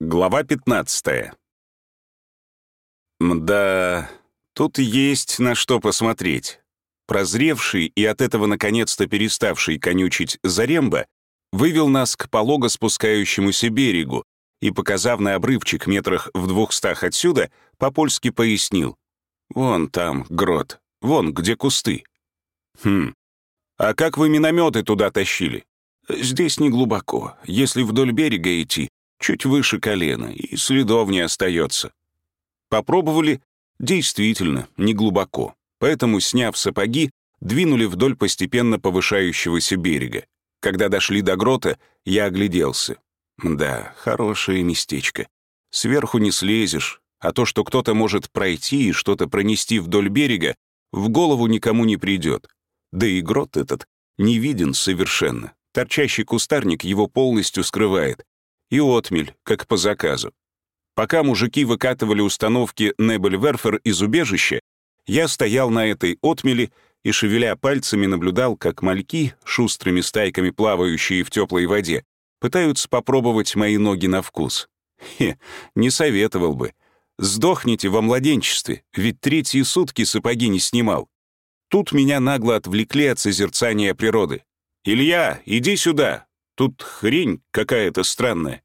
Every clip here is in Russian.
Глава 15. Мда, тут есть на что посмотреть. Прозревший и от этого наконец-то переставший конючить Заремба вывел нас к полого спускающемуся берегу и, показав на обрывчик метрах в двухстах отсюда, по-польски пояснил. «Вон там грот, вон где кусты». «Хм, а как вы минометы туда тащили?» «Здесь не глубоко. Если вдоль берега идти, чуть выше колена, и следов не остается. Попробовали, действительно, не глубоко, поэтому, сняв сапоги, двинули вдоль постепенно повышающегося берега. Когда дошли до грота, я огляделся. Да, хорошее местечко. Сверху не слезешь, а то, что кто-то может пройти и что-то пронести вдоль берега, в голову никому не придет. Да и грот этот не виден совершенно. Торчащий кустарник его полностью скрывает, и отмель, как по заказу. Пока мужики выкатывали установки Небельверфер из убежища, я стоял на этой отмели и, шевеля пальцами, наблюдал, как мальки, шустрыми стайками плавающие в теплой воде, пытаются попробовать мои ноги на вкус. Хе, не советовал бы. Сдохните во младенчестве, ведь третьи сутки сапоги не снимал. Тут меня нагло отвлекли от созерцания природы. «Илья, иди сюда, Тут хрень какая-то странная.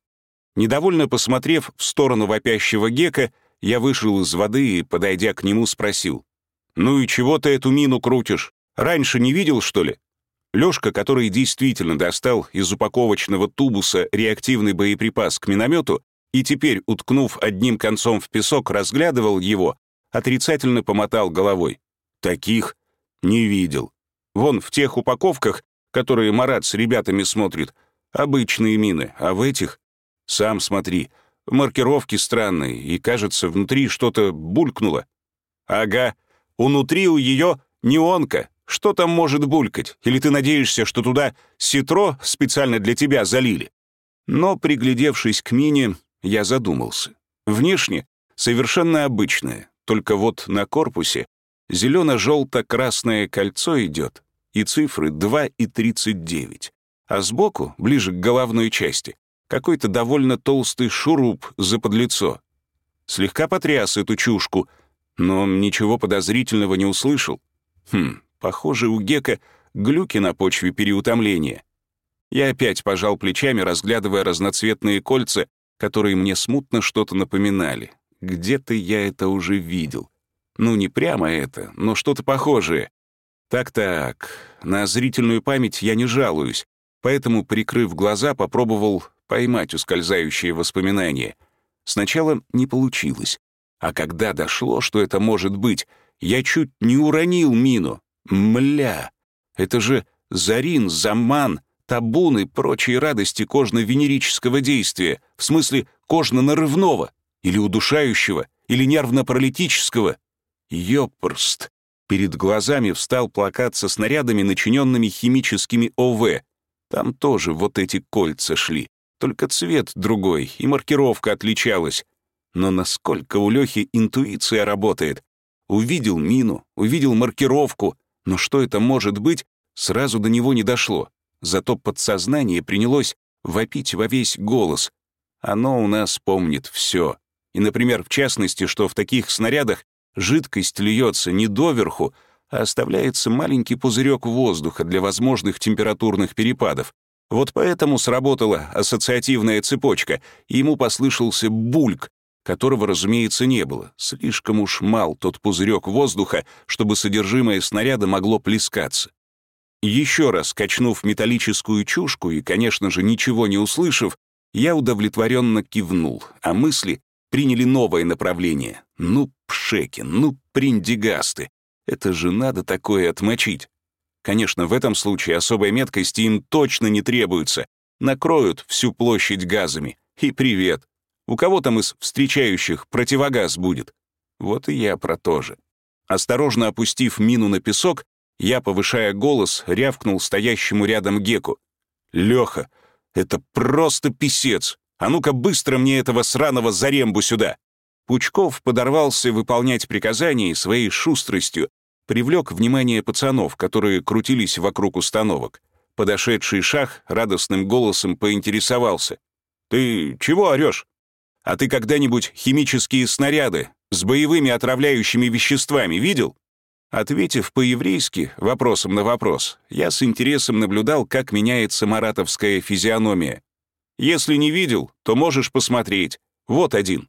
Недовольно посмотрев в сторону вопящего Гека, я вышел из воды и, подойдя к нему, спросил. «Ну и чего ты эту мину крутишь? Раньше не видел, что ли?» Лёшка, который действительно достал из упаковочного тубуса реактивный боеприпас к миномету и теперь, уткнув одним концом в песок, разглядывал его, отрицательно помотал головой. «Таких не видел. Вон в тех упаковках которые Марат с ребятами смотрит, обычные мины, а в этих... Сам смотри, маркировки странные, и, кажется, внутри что-то булькнуло. Ага, внутри у ее неонка. Что там может булькать? Или ты надеешься, что туда ситро специально для тебя залили? Но, приглядевшись к мине, я задумался. Внешне совершенно обычная, только вот на корпусе зелено-желто-красное кольцо идет, и цифры 2 и 39. А сбоку, ближе к головной части, какой-то довольно толстый шуруп за подлицо. Слегка потряс эту чушку, но ничего подозрительного не услышал. Хм, похоже, у Гека глюки на почве переутомления. Я опять пожал плечами, разглядывая разноцветные кольца, которые мне смутно что-то напоминали. Где-то я это уже видел. Ну, не прямо это, но что-то похожее. Так-так, на зрительную память я не жалуюсь, поэтому, прикрыв глаза, попробовал поймать ускользающие воспоминания. Сначала не получилось, а когда дошло, что это может быть, я чуть не уронил мину. Мля! Это же Зарин, Заман, табун и прочие радости кожно-венерического действия, в смысле кожно-нарывного, или удушающего, или нервно-паралитического. Ёпрст! Перед глазами встал плакат со снарядами, начиненными химическими ОВ. Там тоже вот эти кольца шли. Только цвет другой, и маркировка отличалась. Но насколько у Лёхи интуиция работает? Увидел мину, увидел маркировку, но что это может быть, сразу до него не дошло. Зато подсознание принялось вопить во весь голос. Оно у нас помнит все. И, например, в частности, что в таких снарядах Жидкость льется не доверху, а оставляется маленький пузырек воздуха для возможных температурных перепадов. Вот поэтому сработала ассоциативная цепочка, и ему послышался бульк, которого, разумеется, не было. Слишком уж мал тот пузырек воздуха, чтобы содержимое снаряда могло плескаться. Еще раз качнув металлическую чушку и, конечно же, ничего не услышав, я удовлетворенно кивнул, а мысли приняли новое направление. Ну, Пшекин, ну, приндигасты. Это же надо такое отмочить. Конечно, в этом случае особой меткости им точно не требуется. Накроют всю площадь газами. И привет. У кого там из встречающих противогаз будет? Вот и я про то же. Осторожно опустив мину на песок, я, повышая голос, рявкнул стоящему рядом Геку. «Лёха, это просто писец! А ну-ка быстро мне этого сраного зарембу сюда!» Пучков подорвался выполнять приказания своей шустростью привлек внимание пацанов, которые крутились вокруг установок. Подошедший шах радостным голосом поинтересовался. «Ты чего орешь?» А ты когда-нибудь химические снаряды с боевыми отравляющими веществами видел? Ответив по-еврейски вопросом на вопрос, я с интересом наблюдал, как меняется маратовская физиономия. Если не видел, то можешь посмотреть. Вот один.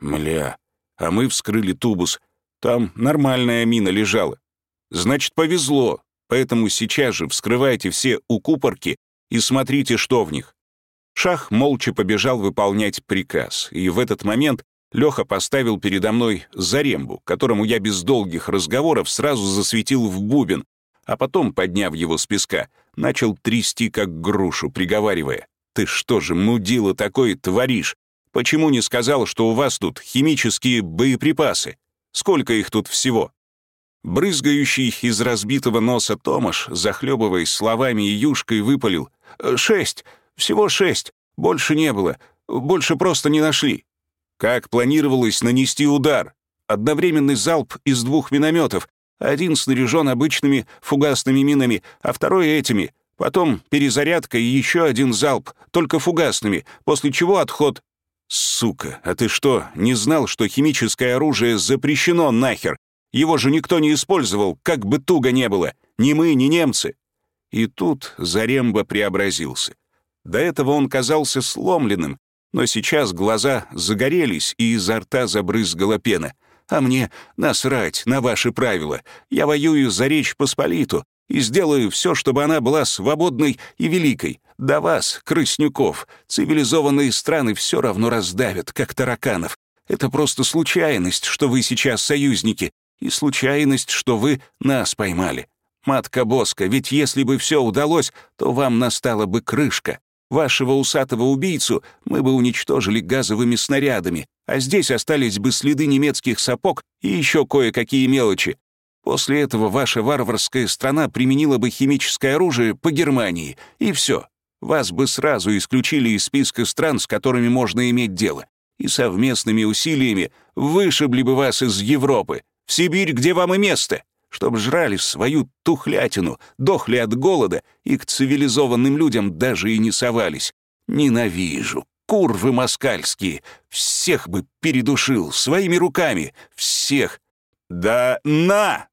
Мля, а мы вскрыли тубус. Там нормальная мина лежала. Значит, повезло. Поэтому сейчас же вскрывайте все укупорки и смотрите, что в них. Шах молча побежал выполнять приказ, и в этот момент Леха поставил передо мной зарембу, которому я без долгих разговоров сразу засветил в бубен, а потом, подняв его с песка, начал трясти как грушу, приговаривая. «Ты что же, мудила такое творишь? Почему не сказал, что у вас тут химические боеприпасы? Сколько их тут всего?» Брызгающий из разбитого носа Томаш, захлебываясь словами и юшкой, выпалил. «Шесть! Всего шесть! Больше не было! Больше просто не нашли!» Как планировалось нанести удар? Одновременный залп из двух минометов. Один снаряжен обычными фугасными минами, а второй этими. Потом перезарядка и еще один залп, только фугасными, после чего отход. Сука, а ты что, не знал, что химическое оружие запрещено нахер? Его же никто не использовал, как бы туго не было. Ни мы, ни немцы. И тут Заремба преобразился. До этого он казался сломленным, но сейчас глаза загорелись, и изо рта забрызгала пена. А мне насрать на ваши правила. Я воюю за Речь Посполиту и сделаю все, чтобы она была свободной и великой. До вас, крыснюков, цивилизованные страны все равно раздавят, как тараканов. Это просто случайность, что вы сейчас союзники, и случайность, что вы нас поймали. Матка Боска, ведь если бы все удалось, то вам настала бы крышка. Вашего усатого убийцу мы бы уничтожили газовыми снарядами, а здесь остались бы следы немецких сапог и еще кое-какие мелочи. После этого ваша варварская страна применила бы химическое оружие по Германии, и все. Вас бы сразу исключили из списка стран, с которыми можно иметь дело, и совместными усилиями вышибли бы вас из Европы, в Сибирь, где вам и место чтоб жрали свою тухлятину, дохли от голода и к цивилизованным людям даже и не совались. Ненавижу. Курвы москальские. Всех бы передушил своими руками. Всех. Да на!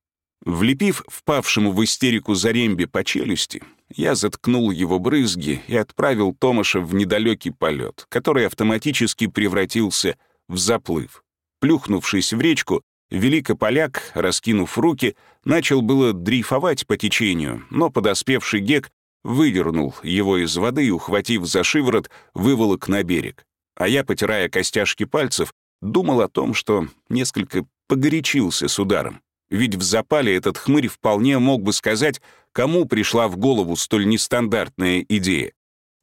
Влепив впавшему в истерику Зарембе по челюсти, я заткнул его брызги и отправил Томаша в недалекий полет, который автоматически превратился в заплыв. Плюхнувшись в речку, Великополяк, раскинув руки, начал было дрейфовать по течению, но подоспевший Гек выдернул его из воды и, ухватив за шиворот, выволок на берег. А я, потирая костяшки пальцев, думал о том, что несколько погорячился с ударом. Ведь в запале этот хмырь вполне мог бы сказать, кому пришла в голову столь нестандартная идея.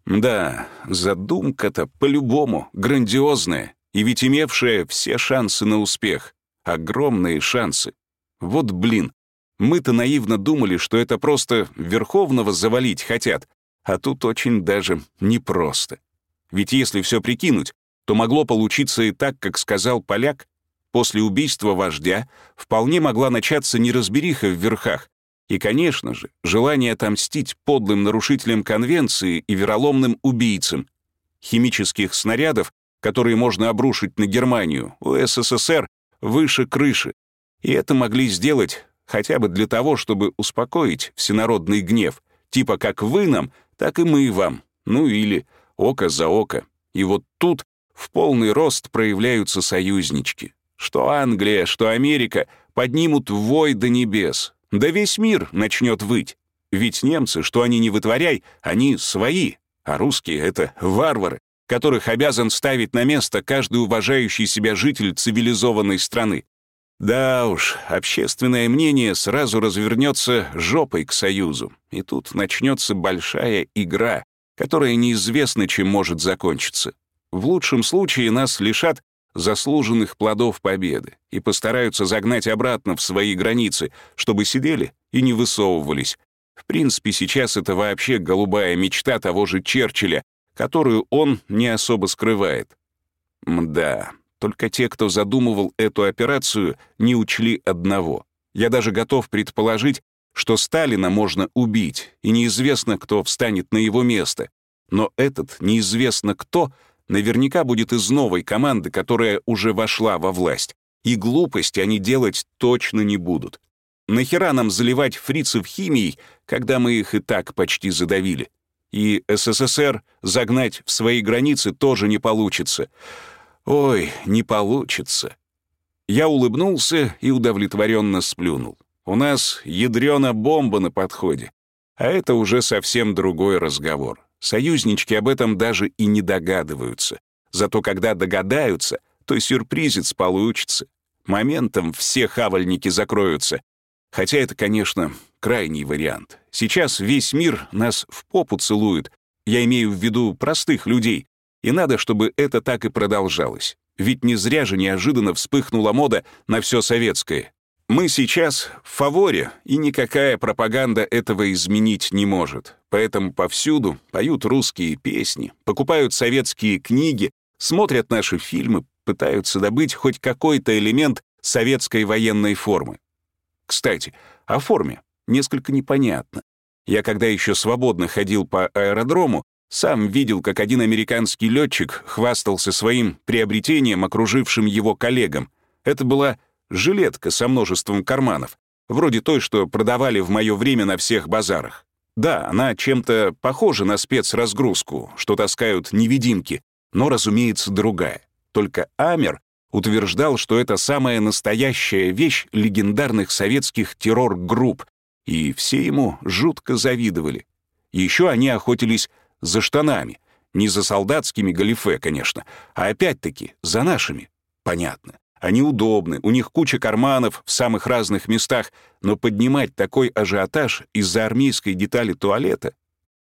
Да, задумка-то по-любому грандиозная, и ведь имевшая все шансы на успех. Огромные шансы. Вот блин, мы-то наивно думали, что это просто Верховного завалить хотят, а тут очень даже непросто. Ведь если все прикинуть, то могло получиться и так, как сказал поляк. После убийства вождя вполне могла начаться неразбериха в верхах. И, конечно же, желание отомстить подлым нарушителям конвенции и вероломным убийцам. Химических снарядов, которые можно обрушить на Германию, у СССР выше крыши. И это могли сделать хотя бы для того, чтобы успокоить всенародный гнев, типа как вы нам, так и мы вам, ну или око за око. И вот тут в полный рост проявляются союзнички. Что Англия, что Америка поднимут вой до небес, да весь мир начнет выть. Ведь немцы, что они не вытворяй, они свои, а русские — это варвары которых обязан ставить на место каждый уважающий себя житель цивилизованной страны. Да уж, общественное мнение сразу развернется жопой к Союзу, и тут начнется большая игра, которая неизвестно, чем может закончиться. В лучшем случае нас лишат заслуженных плодов победы и постараются загнать обратно в свои границы, чтобы сидели и не высовывались. В принципе, сейчас это вообще голубая мечта того же Черчилля, которую он не особо скрывает. Мда, только те, кто задумывал эту операцию, не учли одного. Я даже готов предположить, что Сталина можно убить, и неизвестно, кто встанет на его место. Но этот неизвестно кто наверняка будет из новой команды, которая уже вошла во власть. И глупости они делать точно не будут. Нахера нам заливать фрицев химией, когда мы их и так почти задавили? И СССР загнать в свои границы тоже не получится. Ой, не получится. Я улыбнулся и удовлетворенно сплюнул. У нас ядрена бомба на подходе. А это уже совсем другой разговор. Союзнички об этом даже и не догадываются. Зато когда догадаются, то сюрпризец получится. Моментом все хавальники закроются. Хотя это, конечно, крайний вариант. Сейчас весь мир нас в попу целует. Я имею в виду простых людей. И надо, чтобы это так и продолжалось. Ведь не зря же неожиданно вспыхнула мода на все советское. Мы сейчас в фаворе, и никакая пропаганда этого изменить не может. Поэтому повсюду поют русские песни, покупают советские книги, смотрят наши фильмы, пытаются добыть хоть какой-то элемент советской военной формы. Кстати, о форме несколько непонятно. Я когда еще свободно ходил по аэродрому, сам видел, как один американский летчик хвастался своим приобретением, окружившим его коллегам. Это была жилетка со множеством карманов, вроде той, что продавали в мое время на всех базарах. Да, она чем-то похожа на спецразгрузку, что таскают невидимки, но, разумеется, другая. Только Амер утверждал, что это самая настоящая вещь легендарных советских террор-групп, и все ему жутко завидовали. Еще они охотились за штанами. Не за солдатскими галифе, конечно, а опять-таки за нашими. Понятно. Они удобны, у них куча карманов в самых разных местах, но поднимать такой ажиотаж из-за армейской детали туалета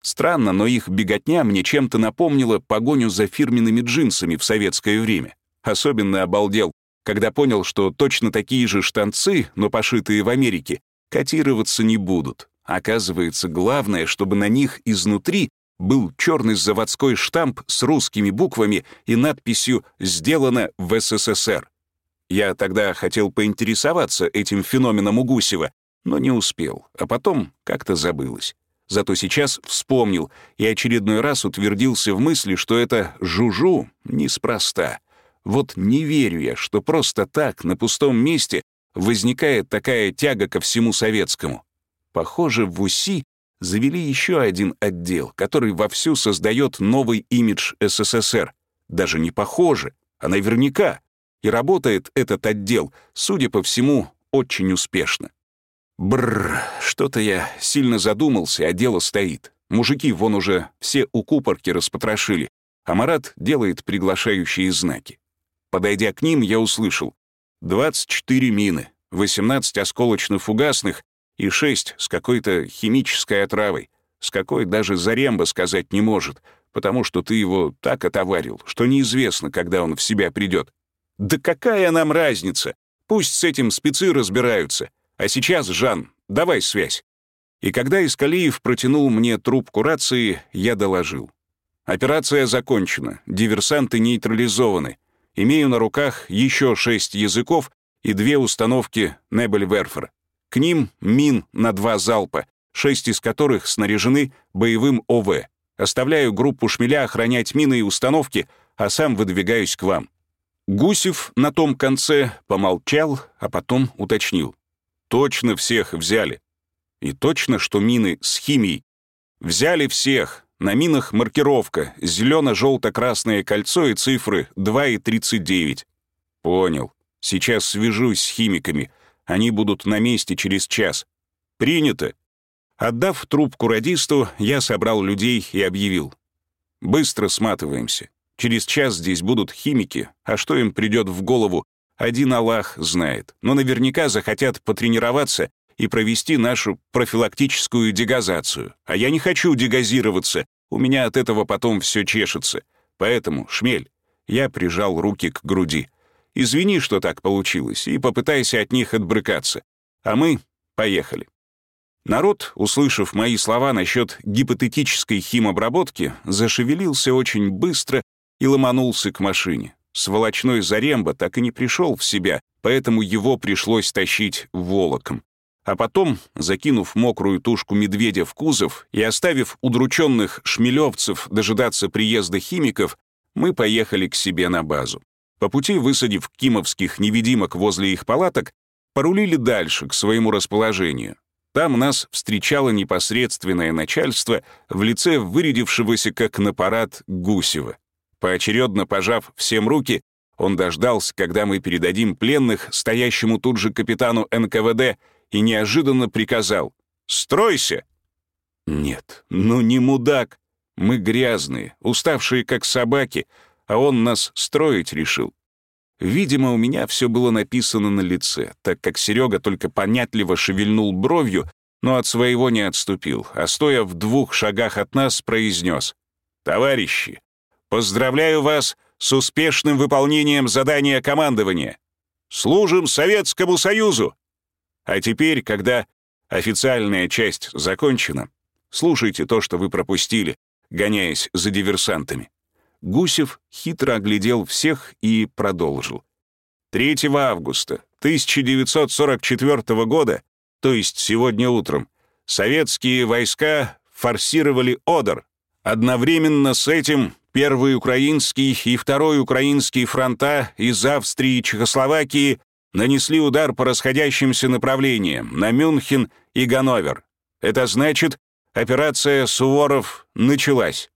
Странно, но их беготня мне чем-то напомнила погоню за фирменными джинсами в советское время. Особенно обалдел, когда понял, что точно такие же штанцы, но пошитые в Америке, котироваться не будут. Оказывается, главное, чтобы на них изнутри был черный заводской штамп с русскими буквами и надписью «Сделано в СССР». Я тогда хотел поинтересоваться этим феноменом у Гусева, но не успел, а потом как-то забылось. Зато сейчас вспомнил и очередной раз утвердился в мысли, что это «жужу» неспроста. Вот не верю я, что просто так, на пустом месте, возникает такая тяга ко всему советскому. Похоже, в УСИ завели еще один отдел, который вовсю создает новый имидж СССР. Даже не похоже, а наверняка. И работает этот отдел, судя по всему, очень успешно. Бррр, что-то я сильно задумался, а дело стоит. Мужики вон уже все у купорки распотрошили, а Марат делает приглашающие знаки. Подойдя к ним, я услышал 24 мины, 18 осколочно-фугасных и 6 с какой-то химической отравой, с какой даже Заремба сказать не может, потому что ты его так отоварил, что неизвестно, когда он в себя придет. Да какая нам разница? Пусть с этим спецы разбираются. А сейчас, Жан, давай связь. И когда Искалиев протянул мне трубку рации, я доложил. Операция закончена, диверсанты нейтрализованы. Имею на руках еще шесть языков и две установки Небельверфер. К ним мин на два залпа, шесть из которых снаряжены боевым ОВ. Оставляю группу шмеля охранять мины и установки, а сам выдвигаюсь к вам. Гусев на том конце помолчал, а потом уточнил. Точно всех взяли. И точно, что мины с химией. Взяли всех. На минах маркировка, зелено-желто-красное кольцо и цифры 2 и 39. Понял. Сейчас свяжусь с химиками. Они будут на месте через час. Принято. Отдав трубку радисту, я собрал людей и объявил. Быстро сматываемся. Через час здесь будут химики, а что им придет в голову, один Аллах знает, но наверняка захотят потренироваться и провести нашу профилактическую дегазацию. А я не хочу дегазироваться, у меня от этого потом все чешется. Поэтому, шмель, я прижал руки к груди. Извини, что так получилось, и попытайся от них отбрыкаться. А мы поехали. Народ, услышав мои слова насчет гипотетической химобработки, зашевелился очень быстро и ломанулся к машине. Сволочной Заремба так и не пришел в себя, поэтому его пришлось тащить волоком. А потом, закинув мокрую тушку медведя в кузов и оставив удрученных шмелевцев дожидаться приезда химиков, мы поехали к себе на базу. По пути, высадив кимовских невидимок возле их палаток, порулили дальше, к своему расположению. Там нас встречало непосредственное начальство в лице вырядившегося как на парад Гусева. Поочередно пожав всем руки, он дождался, когда мы передадим пленных стоящему тут же капитану НКВД и неожиданно приказал «Стройся!» Нет, ну не мудак. Мы грязные, уставшие как собаки, а он нас строить решил. Видимо, у меня все было написано на лице, так как Серега только понятливо шевельнул бровью, но от своего не отступил, а стоя в двух шагах от нас, произнес «Товарищи, поздравляю вас с успешным выполнением задания командования. Служим Советскому Союзу!» А теперь, когда официальная часть закончена, слушайте то, что вы пропустили, гоняясь за диверсантами. Гусев хитро оглядел всех и продолжил. 3 августа 1944 года, то есть сегодня утром, советские войска форсировали Одер. Одновременно с этим Первый Украинский и Второй Украинский фронта из Австрии и Чехословакии нанесли удар по расходящимся направлениям на Мюнхен и Ганновер. Это значит, операция «Суворов» началась.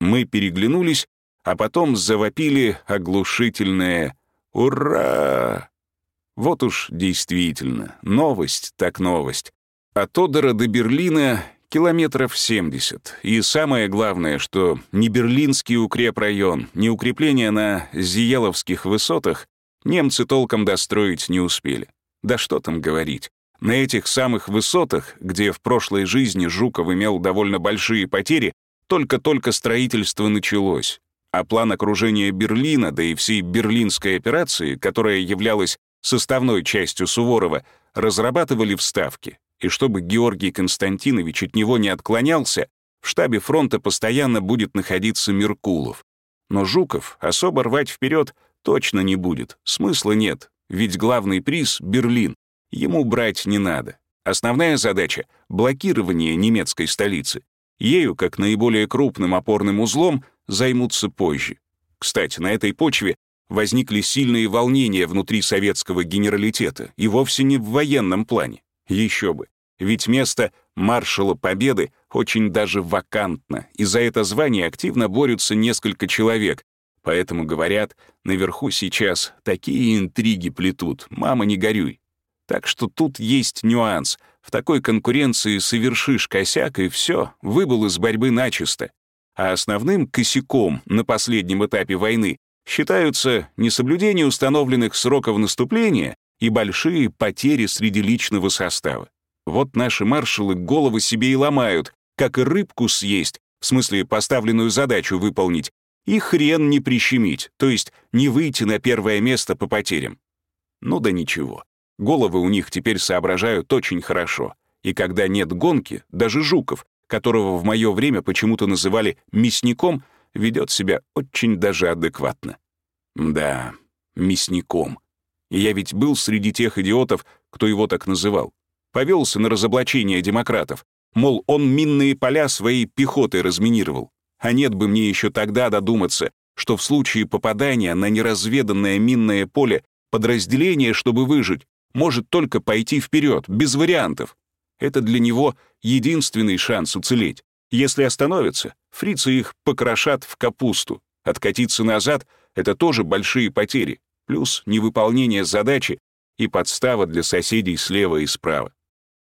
Мы переглянулись, а потом завопили оглушительное «Ура!». Вот уж действительно, новость так новость. От Одера до Берлина километров 70. И самое главное, что ни Берлинский укрепрайон, ни укрепления на Зиеловских высотах немцы толком достроить не успели. Да что там говорить. На этих самых высотах, где в прошлой жизни Жуков имел довольно большие потери, только-только строительство началось, а план окружения Берлина, да и всей берлинской операции, которая являлась составной частью Суворова, разрабатывали в Ставке. И чтобы Георгий Константинович от него не отклонялся, в штабе фронта постоянно будет находиться Меркулов. Но Жуков особо рвать вперед точно не будет, смысла нет, ведь главный приз — Берлин, ему брать не надо. Основная задача — блокирование немецкой столицы. Ею, как наиболее крупным опорным узлом, займутся позже. Кстати, на этой почве возникли сильные волнения внутри советского генералитета, и вовсе не в военном плане. Еще бы. Ведь место маршала Победы очень даже вакантно, и за это звание активно борются несколько человек. Поэтому, говорят, наверху сейчас такие интриги плетут, мама, не горюй. Так что тут есть нюанс. В такой конкуренции совершишь косяк, и все, выбыл из борьбы начисто. А основным косяком на последнем этапе войны считаются несоблюдение установленных сроков наступления и большие потери среди личного состава. Вот наши маршалы головы себе и ломают, как и рыбку съесть, в смысле поставленную задачу выполнить, и хрен не прищемить, то есть не выйти на первое место по потерям. Ну да ничего. Головы у них теперь соображают очень хорошо. И когда нет гонки, даже Жуков, которого в мое время почему-то называли мясником, ведет себя очень даже адекватно. Да, мясником. И я ведь был среди тех идиотов, кто его так называл. Повелся на разоблачение демократов. Мол, он минные поля своей пехотой разминировал. А нет бы мне еще тогда додуматься, что в случае попадания на неразведанное минное поле подразделение, чтобы выжить, может только пойти вперед, без вариантов. Это для него единственный шанс уцелеть. Если остановятся, фрицы их покрошат в капусту. Откатиться назад — это тоже большие потери, плюс невыполнение задачи и подстава для соседей слева и справа.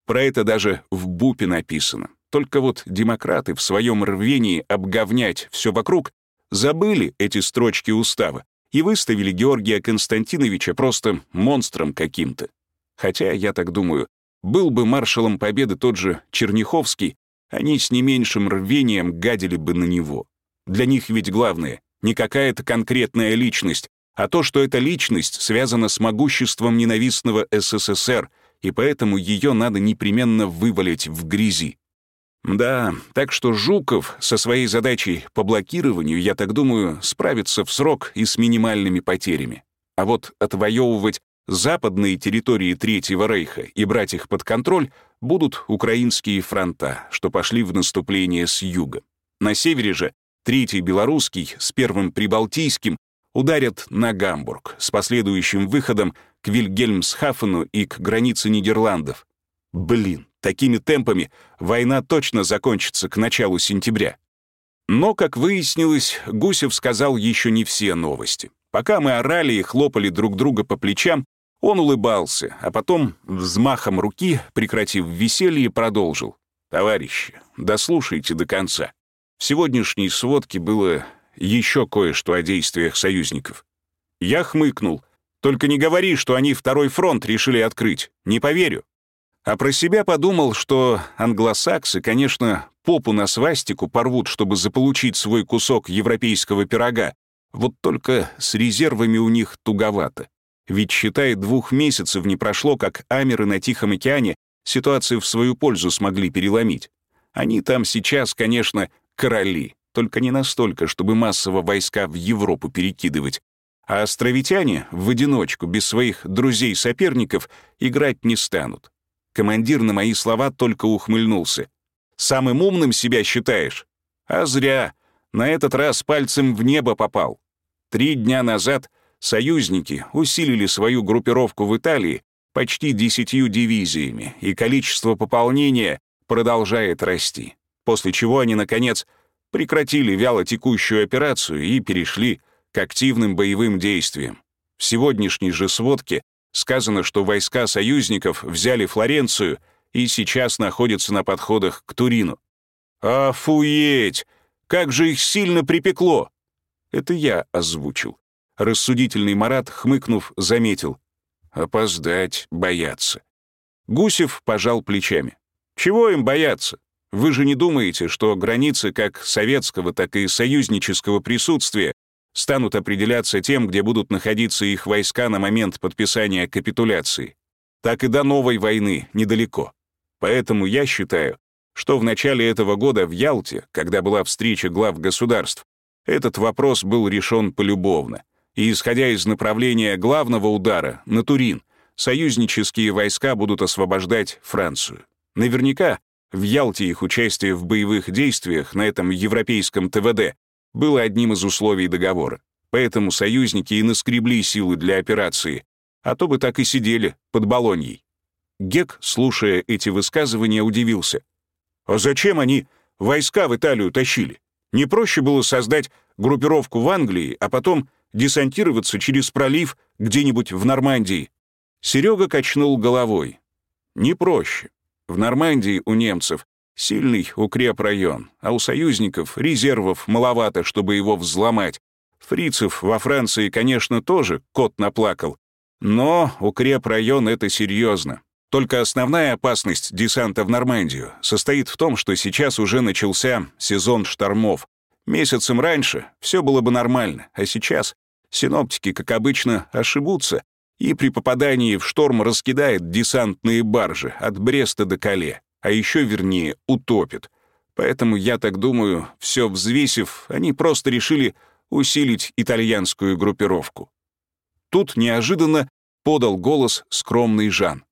Про это даже в БУПе написано. Только вот демократы в своем рвении обговнять все вокруг забыли эти строчки устава и выставили Георгия Константиновича просто монстром каким-то. Хотя, я так думаю, был бы маршалом Победы тот же Черняховский, они с не меньшим рвением гадили бы на него. Для них ведь главное — не какая-то конкретная личность, а то, что эта личность связана с могуществом ненавистного СССР, и поэтому ее надо непременно вывалить в грязи. Да, так что Жуков со своей задачей по блокированию, я так думаю, справится в срок и с минимальными потерями. А вот отвоевывать западные территории Третьего Рейха и брать их под контроль будут украинские фронта, что пошли в наступление с юга. На севере же третий белорусский с первым прибалтийским ударят на Гамбург с последующим выходом к Вильгельмсхафену и к границе Нидерландов. Блин, такими темпами война точно закончится к началу сентября. Но, как выяснилось, Гусев сказал еще не все новости. Пока мы орали и хлопали друг друга по плечам, он улыбался, а потом, взмахом руки, прекратив веселье, продолжил. «Товарищи, дослушайте до конца. В сегодняшней сводке было еще кое-что о действиях союзников. Я хмыкнул. Только не говори, что они второй фронт решили открыть. Не поверю. А про себя подумал, что англосаксы, конечно, попу на свастику порвут, чтобы заполучить свой кусок европейского пирога. Вот только с резервами у них туговато. Ведь, считай, двух месяцев не прошло, как амеры на Тихом океане ситуацию в свою пользу смогли переломить. Они там сейчас, конечно, короли, только не настолько, чтобы массово войска в Европу перекидывать. А островитяне в одиночку, без своих друзей-соперников, играть не станут. Командир на мои слова только ухмыльнулся. «Самым умным себя считаешь?» «А зря. На этот раз пальцем в небо попал. Три дня назад союзники усилили свою группировку в Италии почти десятью дивизиями, и количество пополнения продолжает расти. После чего они, наконец, прекратили вяло текущую операцию и перешли к активным боевым действиям. В сегодняшней же сводке сказано, что войска союзников взяли Флоренцию и сейчас находятся на подходах к Турину. «Афуеть! Как же их сильно припекло!» Это я озвучил. Рассудительный Марат, хмыкнув, заметил. «Опоздать боятся». Гусев пожал плечами. «Чего им бояться? Вы же не думаете, что границы как советского, так и союзнического присутствия станут определяться тем, где будут находиться их войска на момент подписания капитуляции? Так и до новой войны недалеко. Поэтому я считаю, что в начале этого года в Ялте, когда была встреча глав государств, этот вопрос был решен полюбовно. И исходя из направления главного удара на Турин, союзнические войска будут освобождать Францию. Наверняка в Ялте их участие в боевых действиях на этом европейском ТВД было одним из условий договора. Поэтому союзники и наскребли силы для операции, а то бы так и сидели под Болоньей. Гек, слушая эти высказывания, удивился. «А зачем они войска в Италию тащили? Не проще было создать группировку в Англии, а потом десантироваться через пролив где-нибудь в Нормандии?» Серега качнул головой. «Не проще. В Нормандии у немцев сильный укрепрайон, а у союзников резервов маловато, чтобы его взломать. Фрицев во Франции, конечно, тоже кот наплакал. Но укрепрайон — это серьезно. Только основная опасность десанта в Нормандию состоит в том, что сейчас уже начался сезон штормов. Месяцем раньше все было бы нормально, а сейчас синоптики, как обычно, ошибутся и при попадании в шторм раскидает десантные баржи от Бреста до Кале, а еще вернее утопит. Поэтому, я так думаю, все взвесив, они просто решили усилить итальянскую группировку. Тут неожиданно подал голос скромный Жан.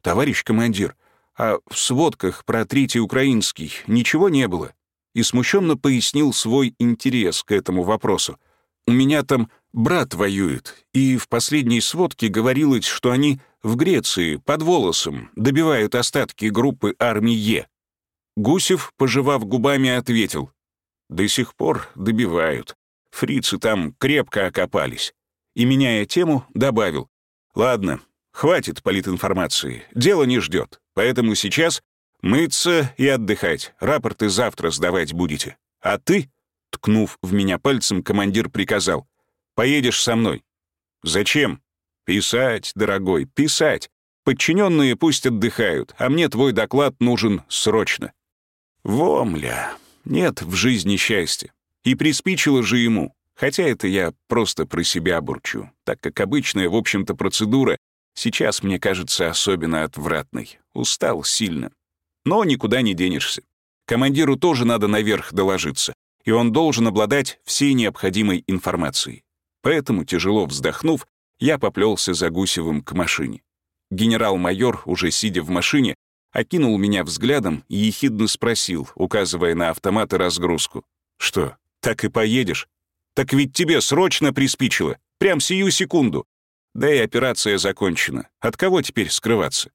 «Товарищ командир, а в сводках про Третий Украинский ничего не было?» И смущенно пояснил свой интерес к этому вопросу. «У меня там Брат воюет, и в последней сводке говорилось, что они в Греции, под волосом, добивают остатки группы армии Е. Гусев, пожевав губами, ответил. «До сих пор добивают. Фрицы там крепко окопались». И, меняя тему, добавил. «Ладно, хватит политинформации, дело не ждет, поэтому сейчас мыться и отдыхать, рапорты завтра сдавать будете. А ты, ткнув в меня пальцем, командир приказал, Поедешь со мной». «Зачем?» «Писать, дорогой, писать. Подчиненные пусть отдыхают, а мне твой доклад нужен срочно». Вомля, нет в жизни счастья. И приспичило же ему. Хотя это я просто про себя бурчу, так как обычная, в общем-то, процедура сейчас мне кажется особенно отвратной. Устал сильно. Но никуда не денешься. Командиру тоже надо наверх доложиться, и он должен обладать всей необходимой информацией. Поэтому, тяжело вздохнув, я поплелся за Гусевым к машине. Генерал-майор, уже сидя в машине, окинул меня взглядом и ехидно спросил, указывая на автомат и разгрузку. «Что, Так и поедешь. Так ведь тебе срочно приспичило. Прям сию секунду. Да и операция закончена. От кого теперь скрываться?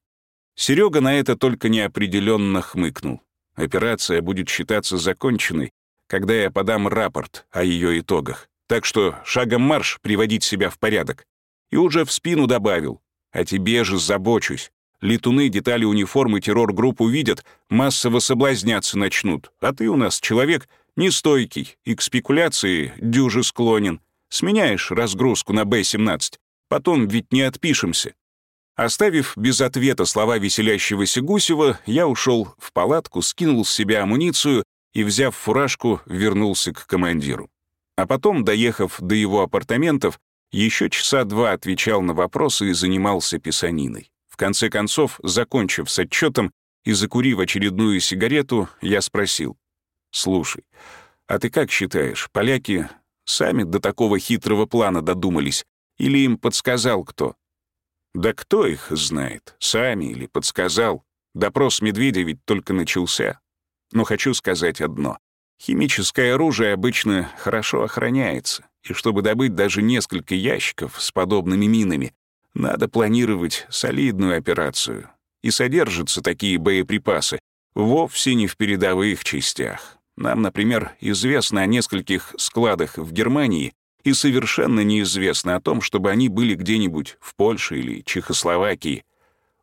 Серега на это только неопределенно хмыкнул. Операция будет считаться законченной, когда я подам рапорт о ее итогах. Так что шагом марш приводить себя в порядок. И уже в спину добавил. О тебе же забочусь. Летуны детали униформы террор-групп увидят, массово соблазняться начнут. А ты у нас человек нестойкий и к спекуляции дюже склонен. Сменяешь разгрузку на Б-17. Потом ведь не отпишемся. Оставив без ответа слова веселящегося Гусева, я ушел в палатку, скинул с себя амуницию и, взяв фуражку, вернулся к командиру. А потом, доехав до его апартаментов, еще часа два отвечал на вопросы и занимался писаниной. В конце концов, закончив с отчетом и закурив очередную сигарету, я спросил. «Слушай, а ты как считаешь, поляки сами до такого хитрого плана додумались? Или им подсказал кто?» Да кто их знает, сами или подсказал. Допрос Медведя ведь только начался. Но хочу сказать одно. Химическое оружие обычно хорошо охраняется, и чтобы добыть даже несколько ящиков с подобными минами, надо планировать солидную операцию. И содержатся такие боеприпасы вовсе не в передовых частях. Нам, например, известно о нескольких складах в Германии, и совершенно неизвестно о том, чтобы они были где-нибудь в Польше или Чехословакии.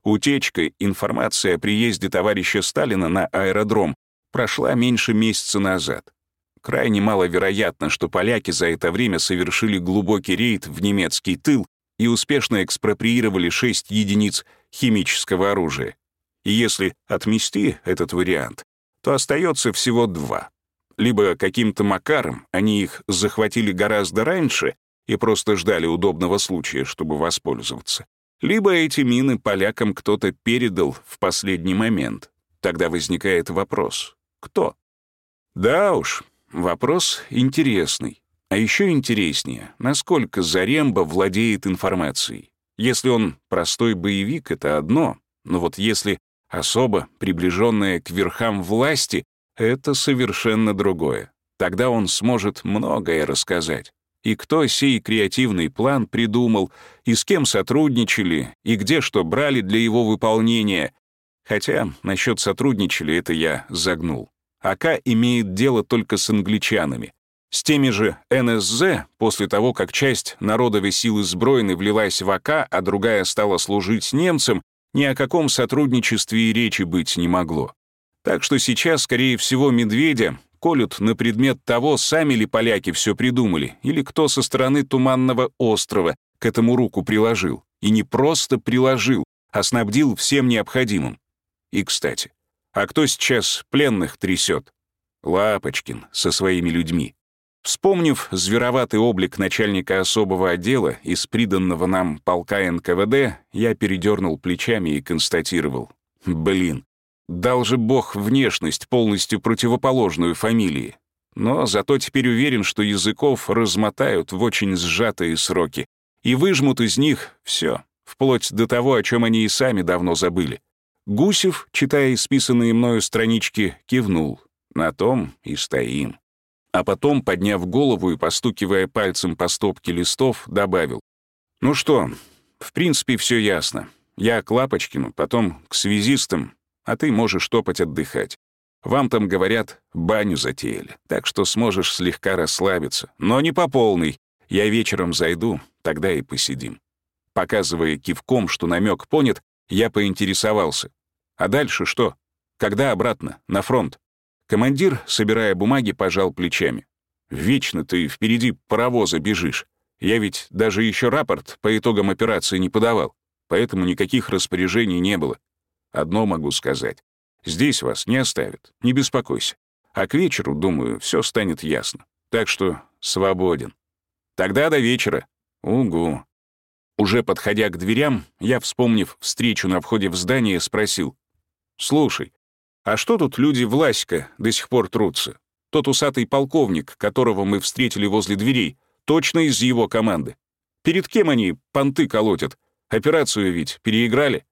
Утечка информации о приезде товарища Сталина на аэродром прошла меньше месяца назад. Крайне маловероятно, что поляки за это время совершили глубокий рейд в немецкий тыл и успешно экспроприировали 6 единиц химического оружия. И если отмести этот вариант, то остается всего два. Либо каким-то макаром они их захватили гораздо раньше и просто ждали удобного случая, чтобы воспользоваться. Либо эти мины полякам кто-то передал в последний момент. Тогда возникает вопрос — кто? Да уж, вопрос интересный. А еще интереснее, насколько Заремба владеет информацией. Если он простой боевик, это одно, но вот если особо приближенная к верхам власти, это совершенно другое. Тогда он сможет многое рассказать. И кто сей креативный план придумал, и с кем сотрудничали, и где что брали для его выполнения. Хотя насчет сотрудничали это я загнул. АК имеет дело только с англичанами. С теми же НСЗ, после того, как часть народовой силы сбройной влилась в АК, а другая стала служить немцам, ни о каком сотрудничестве и речи быть не могло. Так что сейчас, скорее всего, медведя колют на предмет того, сами ли поляки все придумали, или кто со стороны Туманного острова к этому руку приложил. И не просто приложил, а снабдил всем необходимым. И, кстати, а кто сейчас пленных трясет? Лапочкин со своими людьми. Вспомнив звероватый облик начальника особого отдела из приданного нам полка НКВД, я передернул плечами и констатировал. Блин, Дал же бог внешность, полностью противоположную фамилии. Но зато теперь уверен, что языков размотают в очень сжатые сроки и выжмут из них все, вплоть до того, о чем они и сами давно забыли. Гусев, читая исписанные мною странички, кивнул. На том и стоим. А потом, подняв голову и постукивая пальцем по стопке листов, добавил. «Ну что, в принципе, все ясно. Я к Лапочкину, потом к связистам, а ты можешь топать отдыхать. Вам там, говорят, баню затеяли, так что сможешь слегка расслабиться, но не по полной. Я вечером зайду, тогда и посидим». Показывая кивком, что намек понят, я поинтересовался. «А дальше что? Когда обратно? На фронт?» Командир, собирая бумаги, пожал плечами. «Вечно ты впереди паровоза бежишь. Я ведь даже еще рапорт по итогам операции не подавал, поэтому никаких распоряжений не было. Одно могу сказать. Здесь вас не оставят, не беспокойся. А к вечеру, думаю, все станет ясно. Так что свободен. Тогда до вечера. Угу. Уже подходя к дверям, я, вспомнив встречу на входе в здание, спросил. «Слушай, а что тут люди Власька до сих пор трутся? Тот усатый полковник, которого мы встретили возле дверей, точно из его команды. Перед кем они понты колотят? Операцию ведь переиграли?»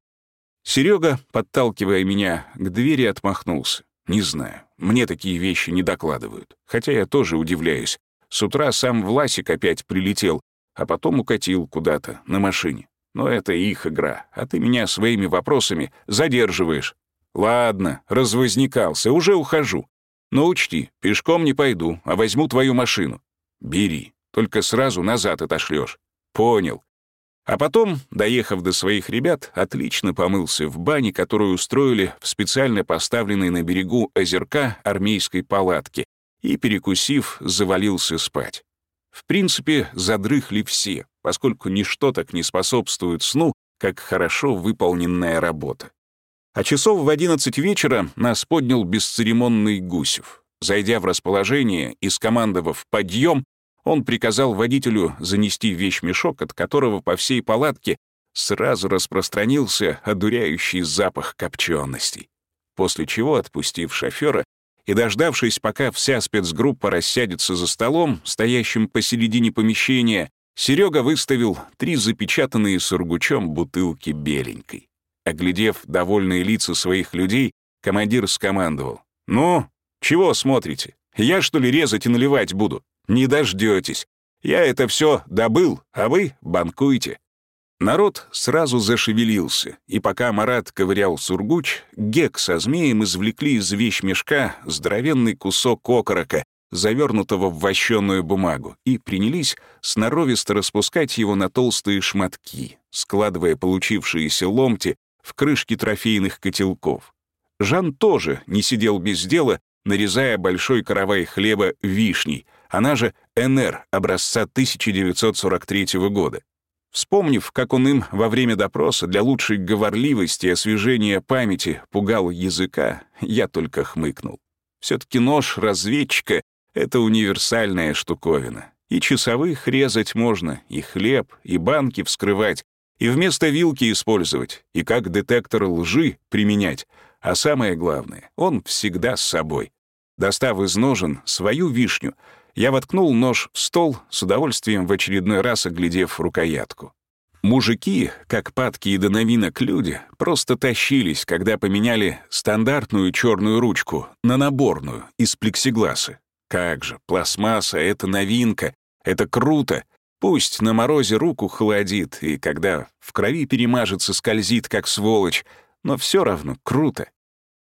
Серега, подталкивая меня к двери, отмахнулся. Не знаю. мне такие вещи не докладывают. Хотя я тоже удивляюсь. С утра сам Власик опять прилетел, а потом укатил куда-то на машине. Но это их игра, а ты меня своими вопросами задерживаешь. Ладно, развозникался, уже ухожу. Но учти, пешком не пойду, а возьму твою машину. Бери, только сразу назад отошлешь. Понял. А потом, доехав до своих ребят, отлично помылся в бане, которую устроили в специально поставленной на берегу озерка армейской палатке, и, перекусив, завалился спать. В принципе, задрыхли все, поскольку ничто так не способствует сну, как хорошо выполненная работа. А часов в одиннадцать вечера нас поднял бесцеремонный Гусев. Зайдя в расположение и скомандовав «подъем», он приказал водителю занести вещмешок, от которого по всей палатке сразу распространился одуряющий запах копченостей. После чего, отпустив шофера, и, дождавшись, пока вся спецгруппа рассядется за столом, стоящим посередине помещения, Серега выставил три запечатанные сургучом бутылки беленькой. Оглядев довольные лица своих людей, командир скомандовал. «Ну, чего смотрите? Я, что ли, резать и наливать буду? Не дождетесь. Я это все добыл, а вы банкуйте». Народ сразу зашевелился, и пока Марат ковырял сургуч, Гек со змеем извлекли из вещмешка здоровенный кусок окорока, завернутого в вощеную бумагу, и принялись сноровисто распускать его на толстые шматки, складывая получившиеся ломти в крышки трофейных котелков. Жан тоже не сидел без дела, нарезая большой каравай хлеба вишней, она же НР образца 1943 года. Вспомнив, как он им во время допроса для лучшей говорливости и освежения памяти пугал языка, я только хмыкнул. Все-таки нож разведчика — это универсальная штуковина. И часовых резать можно, и хлеб, и банки вскрывать, и вместо вилки использовать, и как детектор лжи применять. А самое главное, он всегда с собой. Достав из ножен свою вишню — я воткнул нож в стол, с удовольствием в очередной раз оглядев рукоятку. Мужики, как падкие до новинок люди, просто тащились, когда поменяли стандартную черную ручку на наборную из плексигласа. Как же, пластмасса — это новинка, это круто. Пусть на морозе руку холодит, и когда в крови перемажется, скользит, как сволочь, но все равно круто.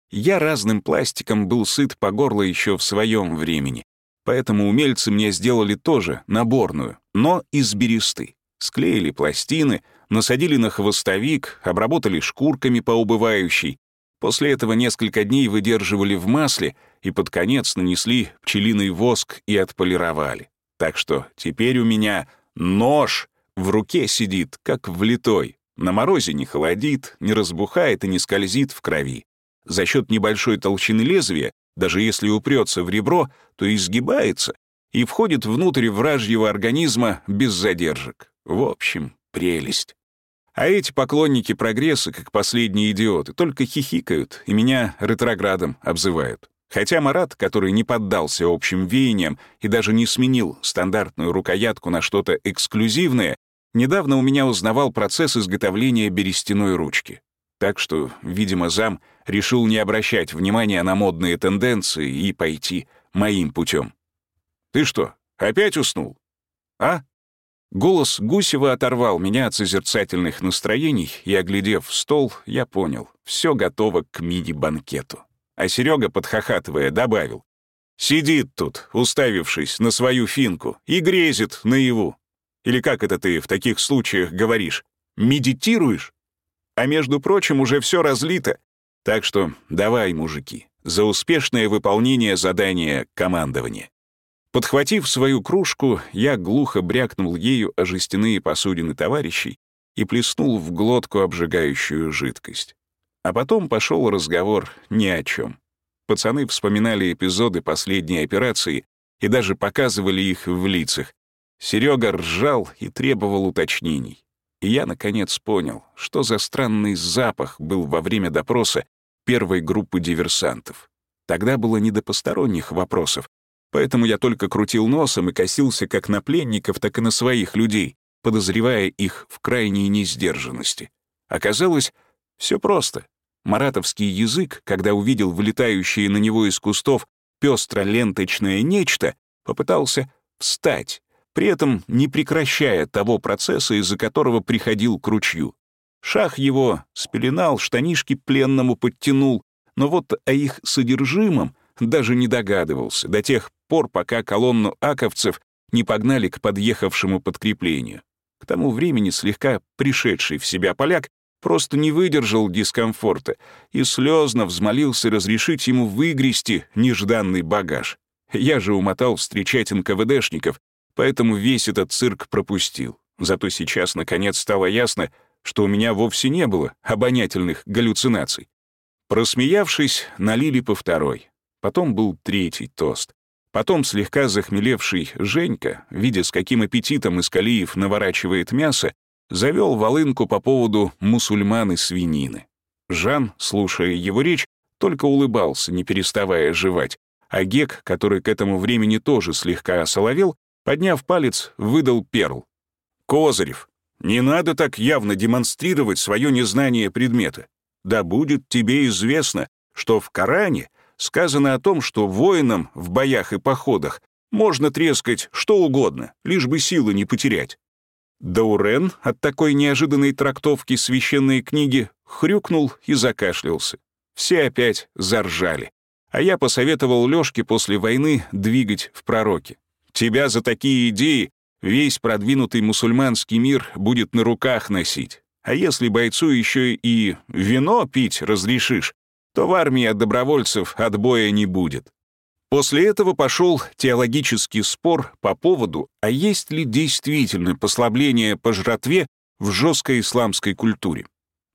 Я разным пластиком был сыт по горло еще в своем времени, Поэтому умельцы мне сделали тоже наборную, но из бересты. Склеили пластины, насадили на хвостовик, обработали шкурками по убывающей. После этого несколько дней выдерживали в масле и под конец нанесли пчелиный воск и отполировали. Так что теперь у меня нож в руке сидит, как влитой. На морозе не холодит, не разбухает и не скользит в крови. За счет небольшой толщины лезвия даже если упрется в ребро, то изгибается и входит внутрь вражьего организма без задержек. В общем, прелесть. А эти поклонники прогресса, как последние идиоты, только хихикают и меня ретроградом обзывают. Хотя Марат, который не поддался общим веяниям и даже не сменил стандартную рукоятку на что-то эксклюзивное, недавно у меня узнавал процесс изготовления берестяной ручки. Так что, видимо, зам решил не обращать внимания на модные тенденции и пойти моим путем. «Ты что, опять уснул?» «А?» Голос Гусева оторвал меня от созерцательных настроений, и, оглядев стол, я понял, все готово к мини-банкету. А Серега, подхохатывая, добавил, «Сидит тут, уставившись на свою финку, и грезит наяву. Или как это ты в таких случаях говоришь? Медитируешь?» А между прочим, уже все разлито. Так что давай, мужики, за успешное выполнение задания командования. Подхватив свою кружку, я глухо брякнул ею о жестяные посудины товарищей и плеснул в глотку обжигающую жидкость. А потом пошел разговор ни о чем. Пацаны вспоминали эпизоды последней операции и даже показывали их в лицах. Серега ржал и требовал уточнений. И я, наконец, понял, что за странный запах был во время допроса первой группы диверсантов. Тогда было не до посторонних вопросов, поэтому я только крутил носом и косился как на пленников, так и на своих людей, подозревая их в крайней несдержанности. Оказалось, все просто. Маратовский язык, когда увидел вылетающее на него из кустов пестро-ленточное нечто, попытался встать, при этом не прекращая того процесса, из-за которого приходил к ручью. Шах его спеленал, штанишки пленному подтянул, но вот о их содержимом даже не догадывался до тех пор, пока колонну аковцев не погнали к подъехавшему подкреплению. К тому времени слегка пришедший в себя поляк просто не выдержал дискомфорта и слезно взмолился разрешить ему выгрести нежданный багаж. Я же умотал встречать НКВДшников, поэтому весь этот цирк пропустил. Зато сейчас, наконец, стало ясно, что у меня вовсе не было обонятельных галлюцинаций. Просмеявшись, налили по второй. Потом был третий тост. Потом слегка захмелевший Женька, видя, с каким аппетитом Искалиев наворачивает мясо, завел волынку по поводу мусульман и свинины. Жан, слушая его речь, только улыбался, не переставая жевать, а Гек, который к этому времени тоже слегка осоловел, подняв палец, выдал перл. «Козырев, не надо так явно демонстрировать свое незнание предмета. Да будет тебе известно, что в Коране сказано о том, что воинам в боях и походах можно трескать что угодно, лишь бы силы не потерять. Даурен от такой неожиданной трактовки священной книги хрюкнул и закашлялся. Все опять заржали. А я посоветовал Лёшке после войны двигать в пророке. Тебя за такие идеи весь продвинутый мусульманский мир будет на руках носить. А если бойцу еще и вино пить разрешишь, то в армии от добровольцев отбоя не будет. После этого пошел теологический спор по поводу, а есть ли действительно послабление по жратве в жесткой исламской культуре.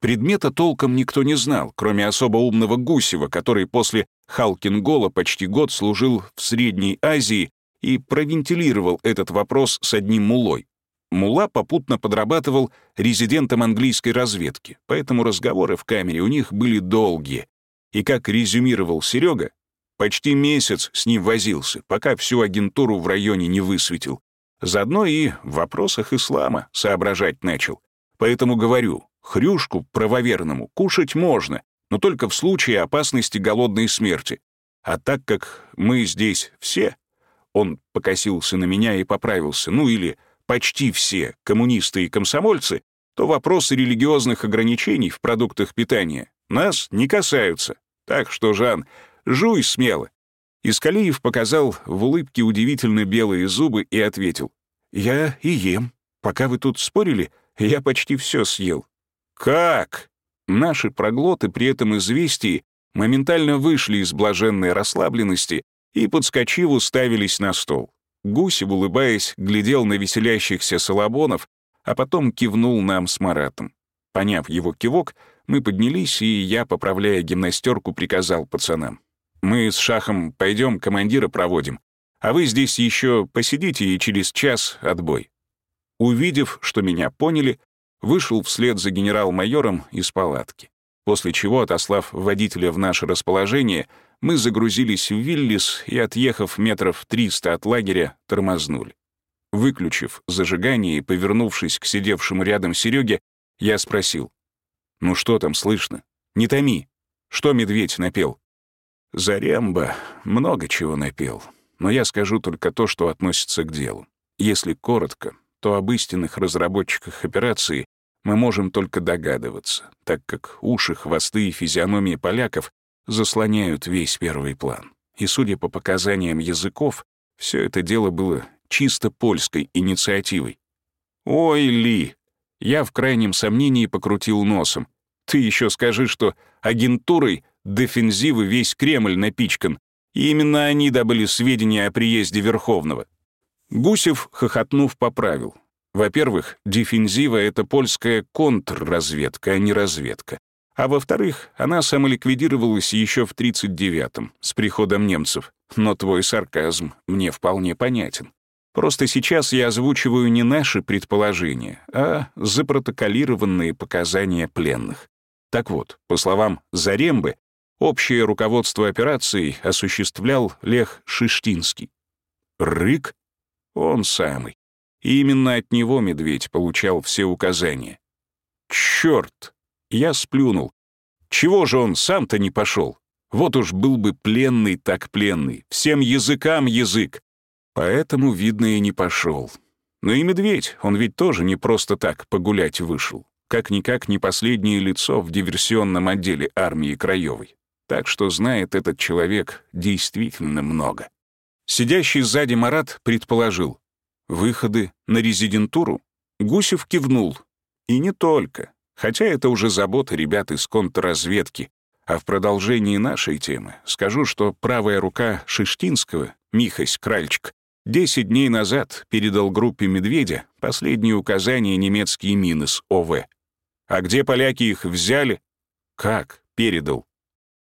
Предмета толком никто не знал, кроме особо умного Гусева, который после Халкингола почти год служил в Средней Азии и провентилировал этот вопрос с одним мулой. Мула попутно подрабатывал резидентом английской разведки, поэтому разговоры в камере у них были долгие. И как резюмировал Серега, почти месяц с ним возился, пока всю агентуру в районе не высветил. Заодно и в вопросах ислама соображать начал. Поэтому говорю, хрюшку правоверному кушать можно, но только в случае опасности голодной смерти. А так как мы здесь все, он покосился на меня и поправился, ну или почти все коммунисты и комсомольцы, то вопросы религиозных ограничений в продуктах питания нас не касаются. Так что, Жан, жуй смело». Искалиев показал в улыбке удивительно белые зубы и ответил. «Я и ем. Пока вы тут спорили, я почти все съел». «Как?» Наши проглоты при этом известии моментально вышли из блаженной расслабленности и, подскочив, уставились на стол. Гусев, улыбаясь, глядел на веселящихся салабонов, а потом кивнул нам с Маратом. Поняв его кивок, мы поднялись, и я, поправляя гимнастерку, приказал пацанам. «Мы с Шахом пойдем командира проводим, а вы здесь еще посидите и через час отбой». Увидев, что меня поняли, вышел вслед за генерал-майором из палатки, после чего, отослав водителя в наше расположение, мы загрузились в Виллис и, отъехав метров 300 от лагеря, тормознули. Выключив зажигание и повернувшись к сидевшему рядом Сереге, я спросил. «Ну что там слышно? Не томи. Что медведь напел?» «Заремба много чего напел, но я скажу только то, что относится к делу. Если коротко, то об истинных разработчиках операции мы можем только догадываться, так как уши, хвосты и физиономии поляков заслоняют весь первый план. И, судя по показаниям языков, все это дело было чисто польской инициативой. «Ой, Ли!» Я в крайнем сомнении покрутил носом. «Ты еще скажи, что агентурой дефензивы весь Кремль напичкан, и именно они добыли сведения о приезде Верховного». Гусев, хохотнув, поправил. Во-первых, дефензива — это польская контрразведка, а не разведка. А во-вторых, она самоликвидировалась еще в 39-м, с приходом немцев. Но твой сарказм мне вполне понятен. Просто сейчас я озвучиваю не наши предположения, а запротоколированные показания пленных. Так вот, по словам Зарембы, общее руководство операцией осуществлял Лех Шиштинский. Рык? Он самый. И именно от него медведь получал все указания. Черт! Я сплюнул. Чего же он сам-то не пошел? Вот уж был бы пленный так пленный, всем языкам язык. Поэтому, видно, и не пошел. Но и медведь, он ведь тоже не просто так погулять вышел. Как-никак не последнее лицо в диверсионном отделе армии Краевой. Так что знает этот человек действительно много. Сидящий сзади Марат предположил. Выходы на резидентуру? Гусев кивнул. И не только. Хотя это уже забота ребят из контрразведки. А в продолжении нашей темы скажу, что правая рука Шиштинского, Михась Кральчик, 10 дней назад передал группе «Медведя» последние указания немецкие мины с ОВ. А где поляки их взяли? Как передал?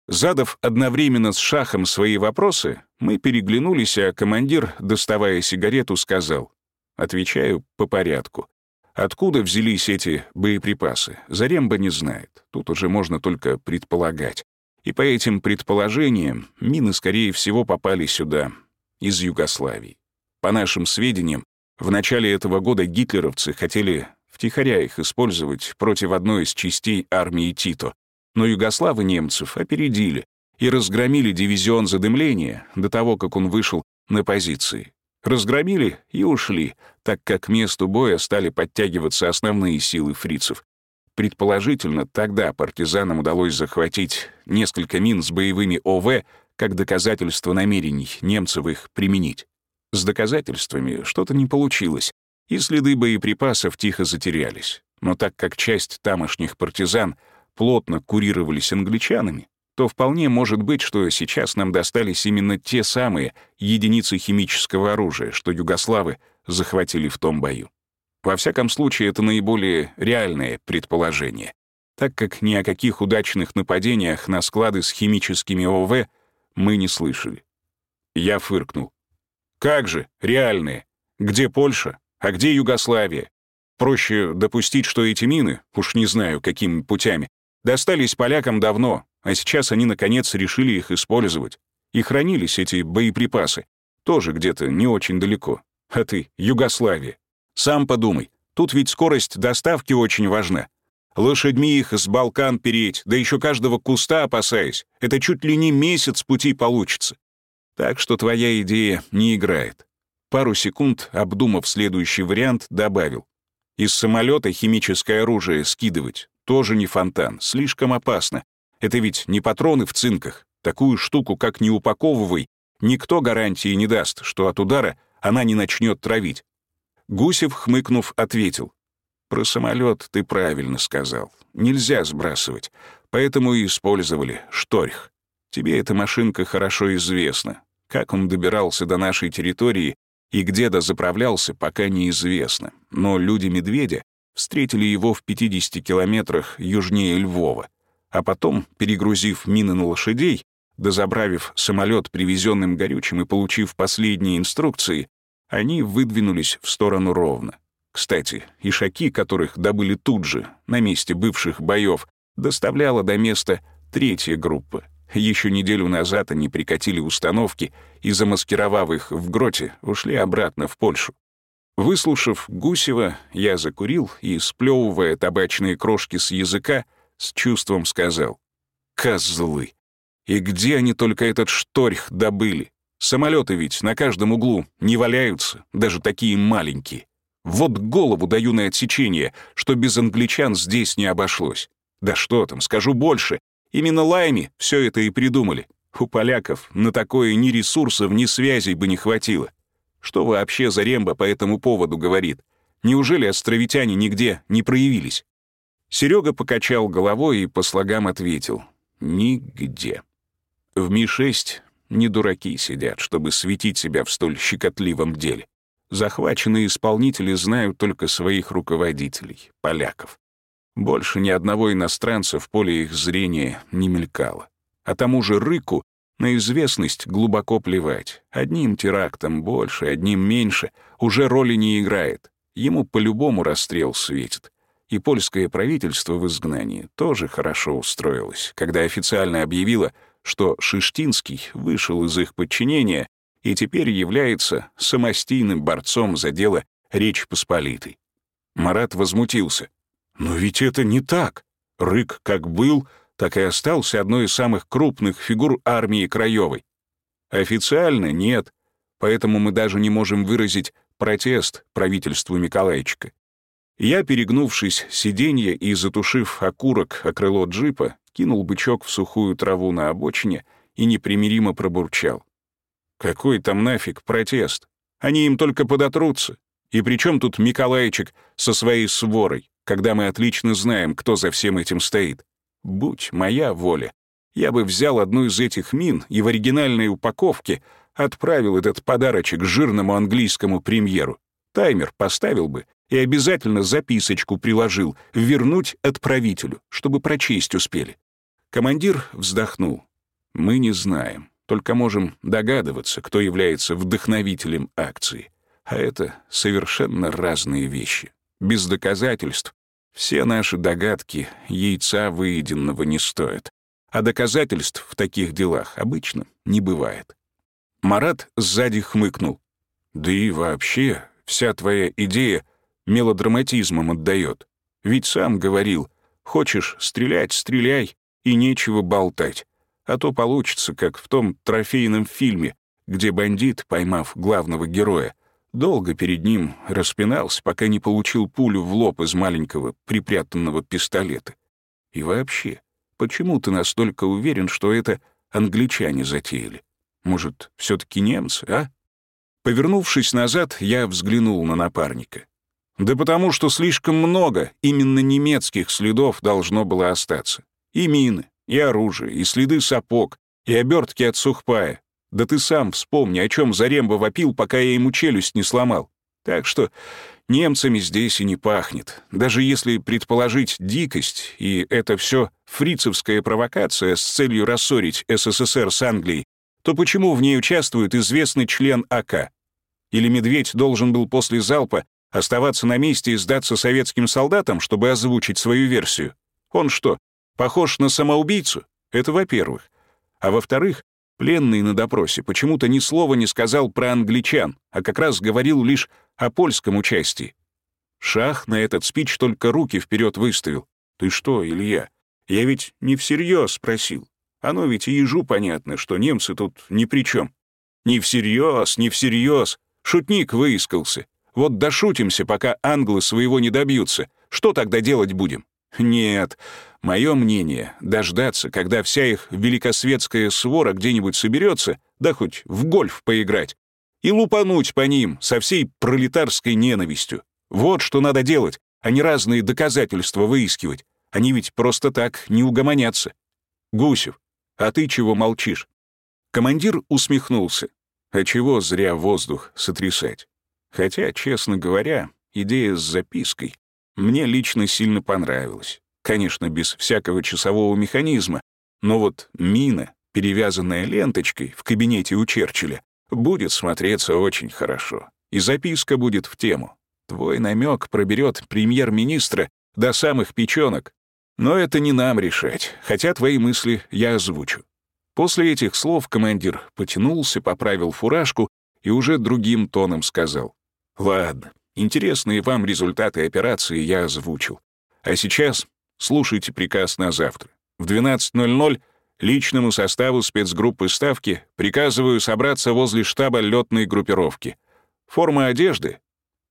Задав одновременно с Шахом свои вопросы, мы переглянулись, а командир, доставая сигарету, сказал. Отвечаю по порядку. Откуда взялись эти боеприпасы, Заремба не знает. Тут уже можно только предполагать. И по этим предположениям мины, скорее всего, попали сюда, из Югославии. По нашим сведениям, в начале этого года гитлеровцы хотели втихаря их использовать против одной из частей армии Тито, но югославы немцев опередили и разгромили дивизион задымления до того, как он вышел на позиции. Разгромили и ушли, так как к месту боя стали подтягиваться основные силы фрицев. Предположительно, тогда партизанам удалось захватить несколько мин с боевыми ОВ как доказательство намерений немцев их применить. С доказательствами что-то не получилось, и следы боеприпасов тихо затерялись. Но так как часть тамошних партизан плотно курировались англичанами, то вполне может быть, что сейчас нам достались именно те самые единицы химического оружия, что югославы захватили в том бою. Во всяком случае, это наиболее реальное предположение, так как ни о каких удачных нападениях на склады с химическими ОВ мы не слышали. Я фыркнул. Как же, реальные? Где Польша? А где Югославия? Проще допустить, что эти мины, уж не знаю, какими путями, Достались полякам давно, а сейчас они, наконец, решили их использовать. И хранились эти боеприпасы. Тоже где-то не очень далеко. А ты — Югославия. Сам подумай, тут ведь скорость доставки очень важна. Лошадьми их с Балкан переть, да еще каждого куста опасаясь. Это чуть ли не месяц пути получится. Так что твоя идея не играет. Пару секунд, обдумав следующий вариант, добавил. Из самолета химическое оружие скидывать тоже не фонтан, слишком опасно. Это ведь не патроны в цинках. Такую штуку, как не упаковывай, никто гарантии не даст, что от удара она не начнет травить. Гусев, хмыкнув, ответил. «Про самолет ты правильно сказал. Нельзя сбрасывать. Поэтому и использовали шторх. Тебе эта машинка хорошо известна. Как он добирался до нашей территории и где дозаправлялся, пока неизвестно. Но люди-медведя встретили его в 50 километрах южнее Львова, а потом, перегрузив мины на лошадей, дозабравив самолет привезенным горючим и получив последние инструкции, они выдвинулись в сторону ровно. Кстати, ишаки, которых добыли тут же, на месте бывших боев, доставляла до места третья группа. Еще неделю назад они прикатили установки и, замаскировав их в гроте, ушли обратно в Польшу. Выслушав Гусева, я закурил и, сплёвывая табачные крошки с языка, с чувством сказал «Козлы! И где они только этот шторх добыли? Самолеты ведь на каждом углу не валяются, даже такие маленькие. Вот голову даю на отсечение, что без англичан здесь не обошлось. Да что там, скажу больше. Именно Лайми все это и придумали. У поляков на такое ни ресурсов, ни связей бы не хватило. Что вообще Заремба по этому поводу говорит? Неужели островитяне нигде не проявились? Серега покачал головой и по слогам ответил. Нигде. В Ми-6 не дураки сидят, чтобы светить себя в столь щекотливом деле. Захваченные исполнители знают только своих руководителей, поляков. Больше ни одного иностранца в поле их зрения не мелькало. А тому же Рыку на известность глубоко плевать. Одним терактом больше, одним меньше уже роли не играет. Ему по-любому расстрел светит. И польское правительство в изгнании тоже хорошо устроилось, когда официально объявило, что Шиштинский вышел из их подчинения и теперь является самостийным борцом за дело Речь Посполитой. Марат возмутился. «Но ведь это не так. Рык как был, так и остался одной из самых крупных фигур армии Краевой. Официально нет, поэтому мы даже не можем выразить протест правительству Миколайчика. Я, перегнувшись сиденье и затушив окурок о крыло джипа, кинул бычок в сухую траву на обочине и непримиримо пробурчал. Какой там нафиг протест? Они им только подотрутся. И при чем тут Миколайчик со своей сворой, когда мы отлично знаем, кто за всем этим стоит? Будь моя воля, я бы взял одну из этих мин и в оригинальной упаковке отправил этот подарочек жирному английскому премьеру. Таймер поставил бы и обязательно записочку приложил «Вернуть отправителю», чтобы прочесть успели. Командир вздохнул. «Мы не знаем, только можем догадываться, кто является вдохновителем акции. А это совершенно разные вещи. Без доказательств все наши догадки яйца выеденного не стоят. А доказательств в таких делах обычно не бывает. Марат сзади хмыкнул. «Да и вообще, вся твоя идея мелодраматизмом отдает. Ведь сам говорил, хочешь стрелять — стреляй, и нечего болтать. А то получится, как в том трофейном фильме, где бандит, поймав главного героя, долго перед ним распинался, пока не получил пулю в лоб из маленького припрятанного пистолета. И вообще, почему ты настолько уверен, что это англичане затеяли? Может, все таки немцы, а? Повернувшись назад, я взглянул на напарника. Да потому что слишком много именно немецких следов должно было остаться. И мины, и оружие, и следы сапог, и обертки от сухпая. Да ты сам вспомни, о чем Заремба вопил, пока я ему челюсть не сломал. Так что немцами здесь и не пахнет. Даже если предположить дикость, и это все фрицевская провокация с целью рассорить СССР с Англией, то почему в ней участвует известный член АК? Или Медведь должен был после залпа Оставаться на месте и сдаться советским солдатам, чтобы озвучить свою версию? Он что, похож на самоубийцу? Это во-первых. А во-вторых, пленный на допросе почему-то ни слова не сказал про англичан, а как раз говорил лишь о польском участии. Шах на этот спич только руки вперед выставил. «Ты что, Илья? Я ведь не всерьез спросил. Оно ведь и ежу понятно, что немцы тут ни при чем. Не всерьез, не всерьез. Шутник выискался. Вот дошутимся, пока англы своего не добьются. Что тогда делать будем? Нет, мое мнение — дождаться, когда вся их великосветская свора где-нибудь соберется, да хоть в гольф поиграть, и лупануть по ним со всей пролетарской ненавистью. Вот что надо делать, а не разные доказательства выискивать. Они ведь просто так не угомонятся. Гусев, а ты чего молчишь? Командир усмехнулся. А чего зря воздух сотрясать? Хотя, честно говоря, идея с запиской мне лично сильно понравилась. Конечно, без всякого часового механизма, но вот мина, перевязанная ленточкой в кабинете у Черчилля, будет смотреться очень хорошо. И записка будет в тему. Твой намек проберет премьер-министра до самых печенок. Но это не нам решать, хотя твои мысли я озвучу. После этих слов командир потянулся, поправил фуражку и уже другим тоном сказал. Ладно, интересные вам результаты операции я озвучил. А сейчас слушайте приказ на завтра. В 12.00 личному составу спецгруппы Ставки приказываю собраться возле штаба летной группировки. Форма одежды.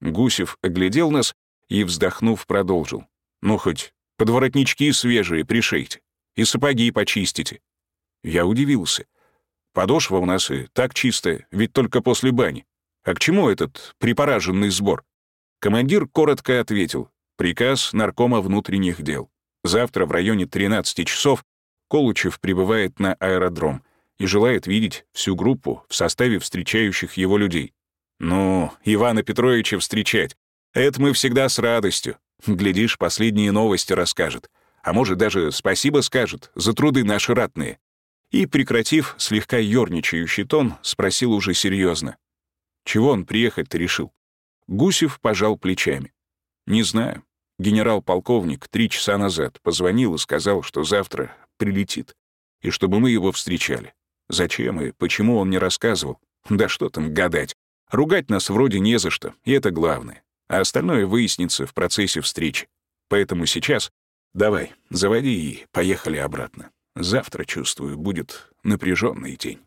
Гусев оглядел нас и, вздохнув, продолжил. Ну, хоть подворотнички свежие пришейте и сапоги почистите. Я удивился. Подошва у нас и так чистая, ведь только после бани. А к чему этот припораженный сбор? Командир коротко ответил. Приказ наркома внутренних дел. Завтра в районе 13 часов Колучев прибывает на аэродром и желает видеть всю группу в составе встречающих его людей. Ну, Ивана Петровича встречать. Это мы всегда с радостью. Глядишь, последние новости расскажет. А может, даже спасибо скажет за труды наши ратные. И, прекратив слегка ёрничающий тон, спросил уже серьезно: чего он приехать-то решил? Гусев пожал плечами. Не знаю. Генерал-полковник три часа назад позвонил и сказал, что завтра прилетит, и чтобы мы его встречали. Зачем и почему он не рассказывал? Да что там гадать. Ругать нас вроде не за что, и это главное. А остальное выяснится в процессе встречи. Поэтому сейчас Давай, заводи и поехали обратно. Завтра, чувствую, будет напряженный день.